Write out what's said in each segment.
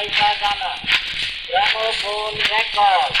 Paisagana, Gramophone Records.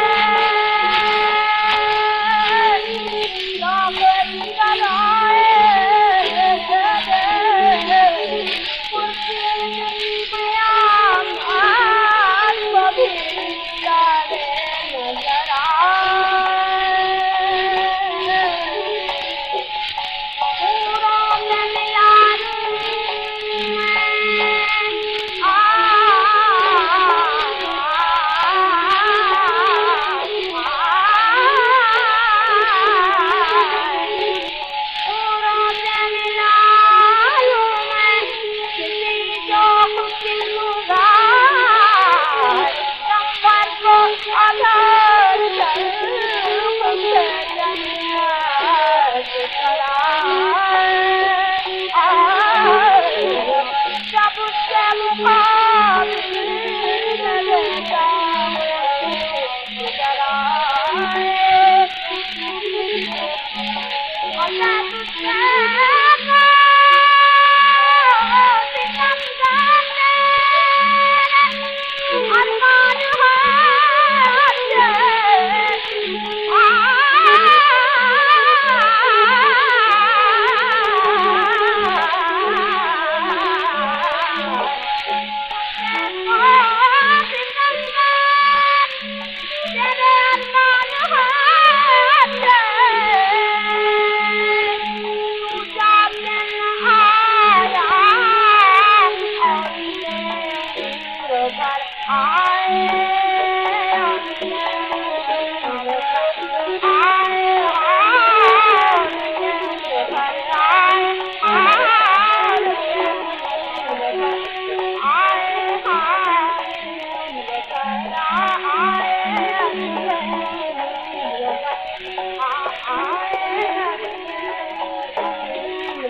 我在不在？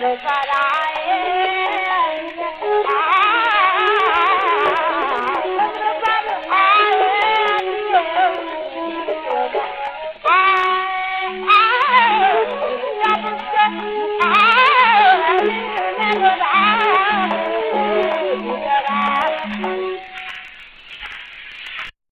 न कराए